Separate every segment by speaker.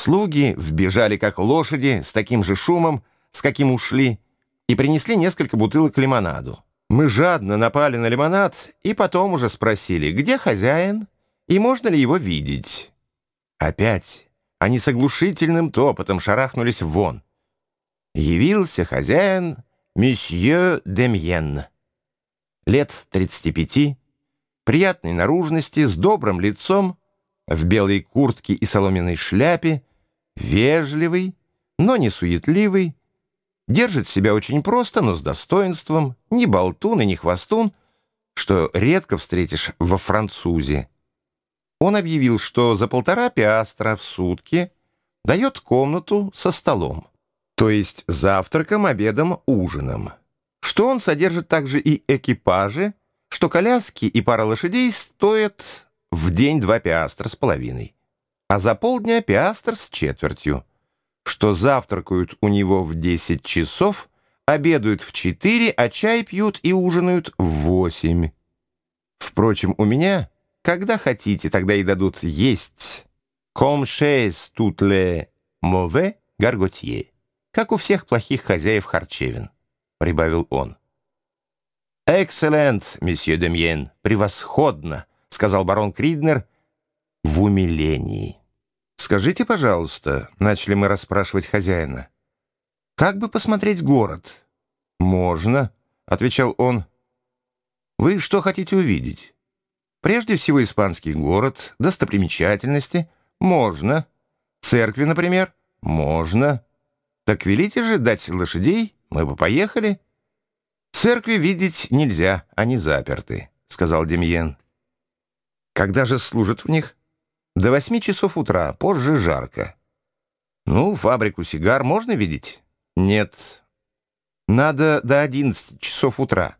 Speaker 1: Слуги вбежали, как лошади, с таким же шумом, с каким ушли, и принесли несколько бутылок лимонаду. Мы жадно напали на лимонад и потом уже спросили, где хозяин и можно ли его видеть. Опять они с оглушительным топотом шарахнулись вон. Явился хозяин месье Демьен. Лет 35, приятной наружности, с добрым лицом, в белой куртке и соломенной шляпе, вежливый, но не суетливый, держит себя очень просто, но с достоинством, ни болтун и ни хвостун, что редко встретишь во французе. Он объявил, что за полтора пиастра в сутки дает комнату со столом, то есть завтраком, обедом, ужином, что он содержит также и экипажи, что коляски и пара лошадей стоят в день два пиастра с половиной, а за полдня пиастр с четвертью, что завтракают у него в 10 часов, обедают в 4, а чай пьют и ужинают в 8. Впрочем, у меня, когда хотите, тогда и дадут есть. Comme chez toutes les mauvais gargotiers, как у всех плохих хозяев харчевин, прибавил он. «Экселлент, месье Демьен, превосходно!» — сказал барон Криднер в умилении. «Скажите, пожалуйста», — начали мы расспрашивать хозяина, «как бы посмотреть город?» «Можно», — отвечал он. «Вы что хотите увидеть?» «Прежде всего испанский город, достопримечательности. Можно. Церкви, например. Можно. Так велите же дать лошадей, мы бы поехали». «Церкви видеть нельзя, они заперты», — сказал Демьен. Когда же служат в них? До восьми часов утра, позже жарко. Ну, фабрику сигар можно видеть? Нет. Надо до одиннадцати часов утра.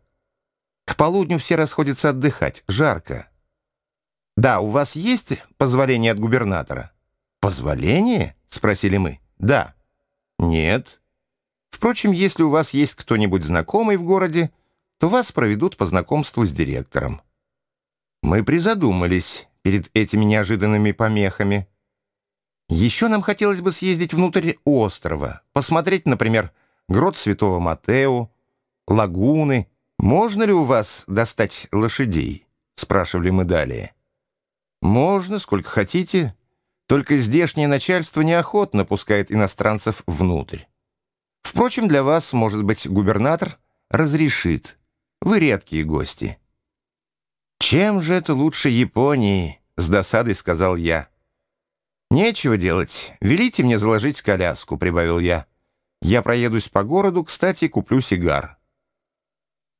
Speaker 1: К полудню все расходятся отдыхать, жарко. Да, у вас есть позволение от губернатора? Позволение? Спросили мы. Да. Нет. Впрочем, если у вас есть кто-нибудь знакомый в городе, то вас проведут по знакомству с директором. Мы призадумались перед этими неожиданными помехами. Еще нам хотелось бы съездить внутрь острова, посмотреть, например, грот Святого Матео, лагуны. «Можно ли у вас достать лошадей?» — спрашивали мы далее. «Можно, сколько хотите, только здешнее начальство неохотно пускает иностранцев внутрь. Впрочем, для вас, может быть, губернатор разрешит. Вы редкие гости». «Чем же это лучше Японии?» — с досадой сказал я. «Нечего делать. Велите мне заложить коляску», — прибавил я. «Я проедусь по городу, кстати, куплю сигар».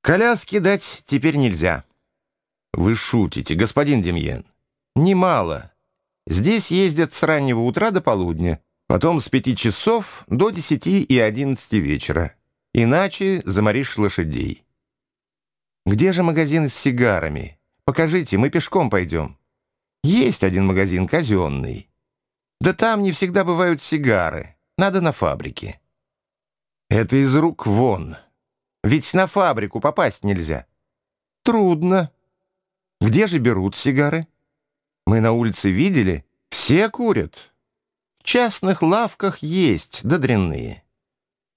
Speaker 1: «Коляски дать теперь нельзя». «Вы шутите, господин Демьен». «Немало. Здесь ездят с раннего утра до полудня, потом с пяти часов до десяти и одиннадцати вечера. Иначе заморишь лошадей». «Где же магазин с сигарами?» Покажите, мы пешком пойдем. Есть один магазин казенный. Да там не всегда бывают сигары. Надо на фабрике. Это из рук вон. Ведь на фабрику попасть нельзя. Трудно. Где же берут сигары? Мы на улице видели, все курят. В частных лавках есть, да дрянные.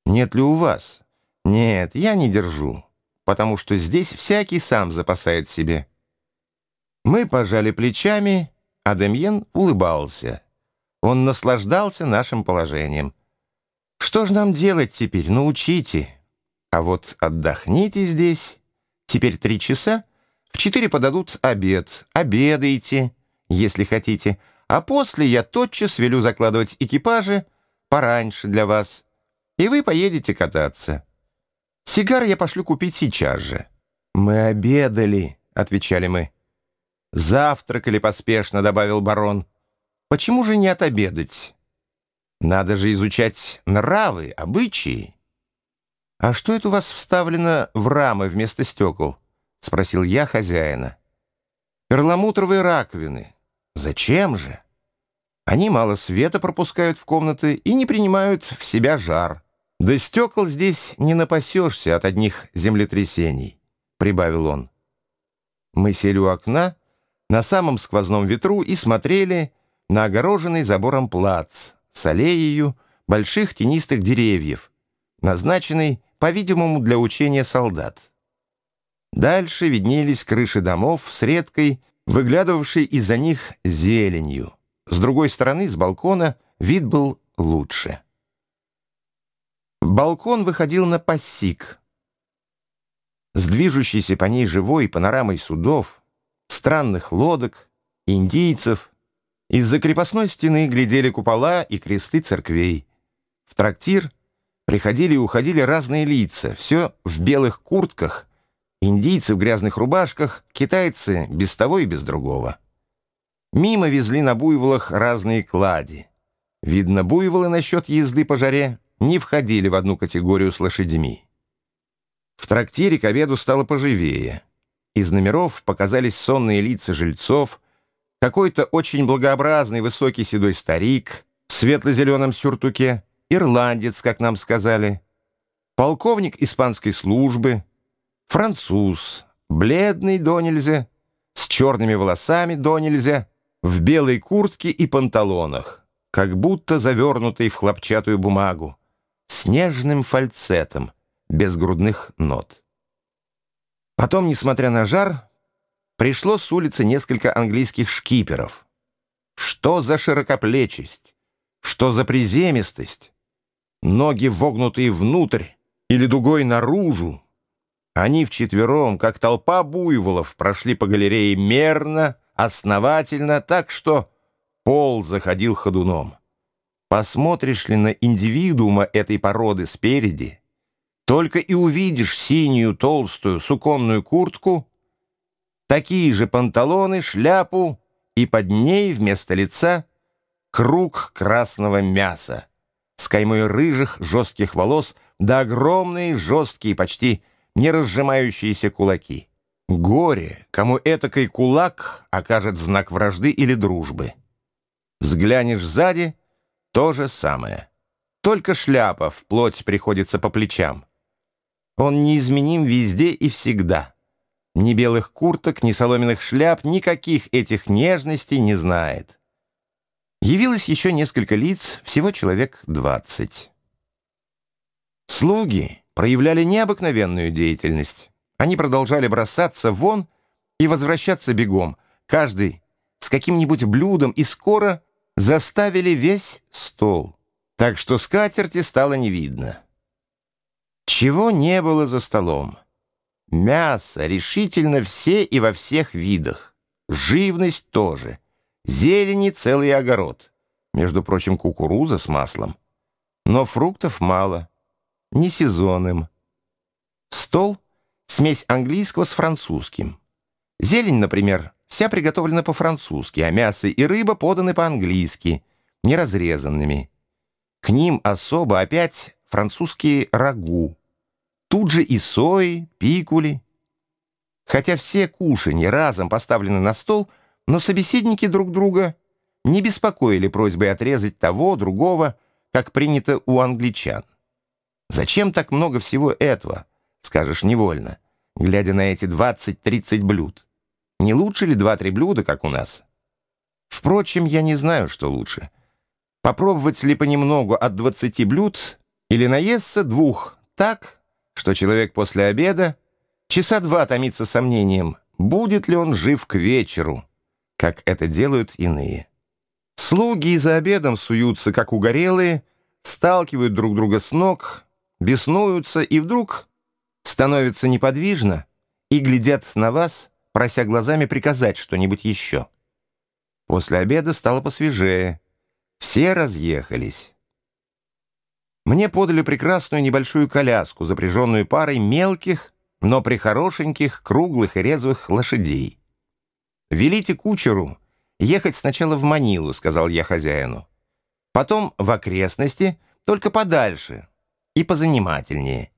Speaker 1: Нет ли у вас? Нет, я не держу, потому что здесь всякий сам запасает себе. Мы пожали плечами, а Демьен улыбался. Он наслаждался нашим положением. «Что ж нам делать теперь? Научите. А вот отдохните здесь. Теперь три часа. В четыре подадут обед. Обедайте, если хотите. А после я тотчас велю закладывать экипажи пораньше для вас. И вы поедете кататься. Сигар я пошлю купить сейчас же». «Мы обедали», — отвечали мы. «Завтракали поспешно», — добавил барон. «Почему же не отобедать? Надо же изучать нравы, обычаи». «А что это у вас вставлено в рамы вместо стекол?» — спросил я хозяина. «Перламутровые раковины. Зачем же? Они мало света пропускают в комнаты и не принимают в себя жар. Да стекол здесь не напасешься от одних землетрясений», — прибавил он. Мы сели у окна, — на самом сквозном ветру и смотрели на огороженный забором плац с аллеей больших тенистых деревьев, назначенной, по-видимому, для учения солдат. Дальше виднелись крыши домов с редкой, выглядывавшей из-за них зеленью. С другой стороны, с балкона, вид был лучше. Балкон выходил на пассик. С движущейся по ней живой панорамой судов, странных лодок, индийцев. Из-за крепостной стены глядели купола и кресты церквей. В трактир приходили и уходили разные лица, все в белых куртках, индийцы в грязных рубашках, китайцы без того и без другого. Мимо везли на буйволах разные клади. Видно, буйволы насчет езды по жаре не входили в одну категорию с лошадьми. В трактире к обеду стало поживее. Из номеров показались сонные лица жильцов, какой-то очень благообразный высокий седой старик в светло-зеленом сюртуке, ирландец, как нам сказали, полковник испанской службы, француз, бледный до нельзя, с черными волосами до нельзя, в белой куртке и панталонах, как будто завернутый в хлопчатую бумагу, с нежным фальцетом, без грудных нот. Потом, несмотря на жар, пришло с улицы несколько английских шкиперов. Что за широкоплечесть? Что за приземистость? Ноги вогнутые внутрь или дугой наружу. Они вчетвером, как толпа буйволов, прошли по галерее мерно, основательно, так что пол заходил ходуном. Посмотришь ли на индивидуума этой породы спереди, только и увидишь синюю толстую суконную куртку, такие же панталоны, шляпу и под ней вместо лица круг красного мяса с каймой рыжих жестких волос да огромные жесткие, почти не разжимающиеся кулаки. Горе, кому этакой кулак окажет знак вражды или дружбы. Взглянешь сзади — то же самое. Только шляпа вплоть приходится по плечам. Он неизменим везде и всегда. Ни белых курток, ни соломенных шляп, никаких этих нежностей не знает. Явилось еще несколько лиц, всего человек двадцать. Слуги проявляли необыкновенную деятельность. Они продолжали бросаться вон и возвращаться бегом, каждый с каким-нибудь блюдом, и скоро заставили весь стол, так что скатерти стало не видно. Чего не было за столом? Мясо решительно все и во всех видах. Живность тоже. Зелени целый огород. Между прочим, кукуруза с маслом. Но фруктов мало. Не сезонным. Стол — смесь английского с французским. Зелень, например, вся приготовлена по-французски, а мясо и рыба поданы по-английски, неразрезанными. К ним особо опять французские рагу. Тут же и сои, пикули. Хотя все кушанья разом поставлены на стол — но собеседники друг друга не беспокоили просьбой отрезать того, другого, как принято у англичан. Зачем так много всего этого, скажешь невольно, глядя на эти 20-30 блюд? Не лучше ли два-три блюда, как у нас? Впрочем, я не знаю, что лучше. Попробовать ли понемногу от 20 блюд или наесться двух так, что человек после обеда часа два томится сомнением, будет ли он жив к вечеру, как это делают иные. Слуги за обедом суются, как угорелые, сталкивают друг друга с ног, беснуются и вдруг становятся неподвижно и глядят на вас, прося глазами приказать что-нибудь еще. После обеда стало посвежее. Все разъехались. Мне подали прекрасную небольшую коляску, запряженную парой мелких, но прихорошеньких, круглых и резвых лошадей. «Велите кучеру ехать сначала в Манилу», — сказал я хозяину. «Потом в окрестности, только подальше и позанимательнее.